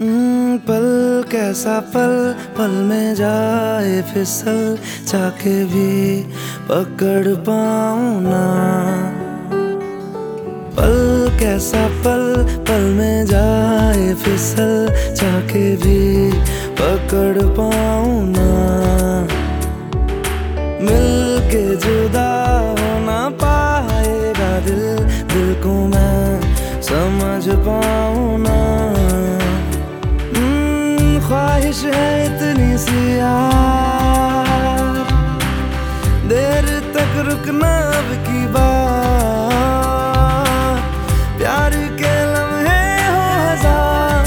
हम्म, पल कैसा पल पल में जाए फिसल चाके भी पकड़ पाऊँ ना। पल कैसा पल पल में जाए फिसल चाके भी पकड़ पाऊँ ना। मिल के जुदा ख्वाहिश है इतनी सी यार। देर तक रुकना अब की बात प्यार के लम्हे हो हज़ार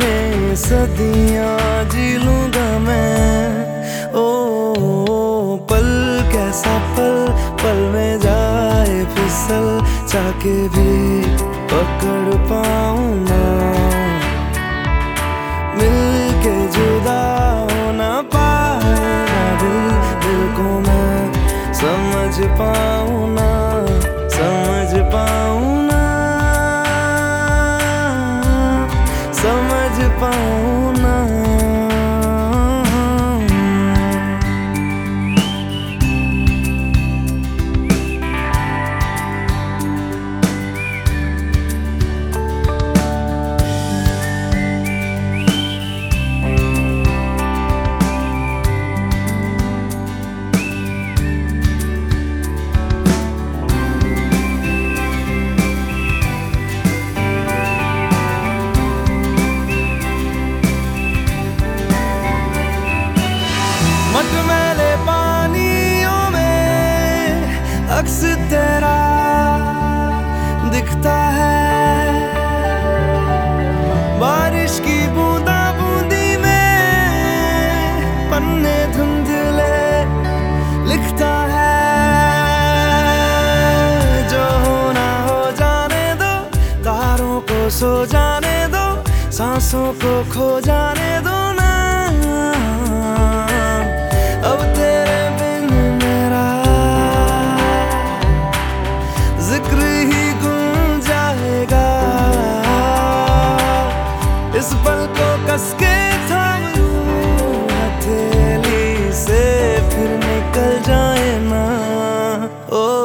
में सदियाँ जी लूँगा मैं। ओ, पल कैसा पल पल में जाए फिसल चाके भी पकड़ पाऊँ सो जाने दो सांसों को खो जाने दो ना। अब तेरे बिन मेरा ज़िक्र ही गुम जाएगा। इस पल को कसके थाम से फिर निकल जाए ना। ओ,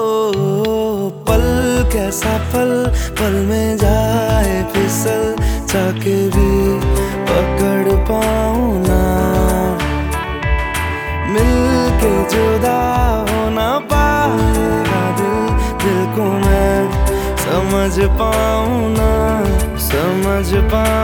कैसा पल पल में जाए फिसल चाके भी पकड़ पाऊ ना। मिल के जुदा होना पाएगा दिल दिल को मैं समझ पाऊ ना, समझ पाऊँ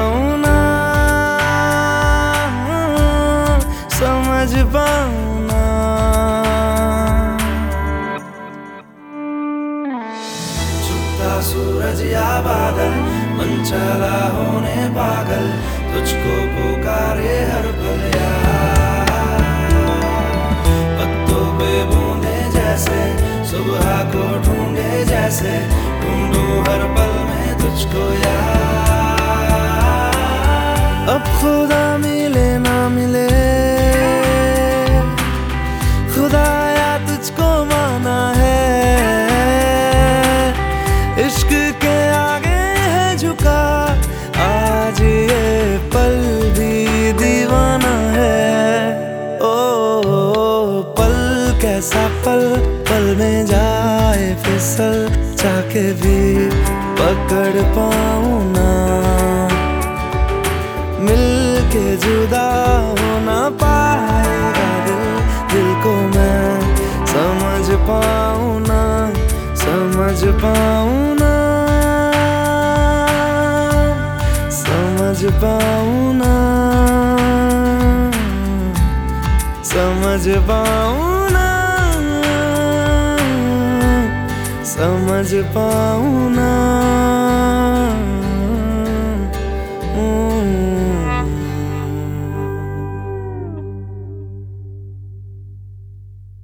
सूरज या बादल मन चला होने पागल, तुझको पुकारे हर पल पत्तों पे बूंदे जैसे, सुबह को ढूंढे जैसे, ढूंढूं हर पल में तुझको यार। अब खुदा मिले ना मिले पल पल में जाए फिसल चाके भी पकड़ पाऊँ ना। मिल के जुदा होना पाएगा दिल दिल को मैं समझ पाऊँ ना, समझ पाऊँ ना। समझ पाऊँ ना। समझ पाऊँ ना। समझ पाऊँ ना।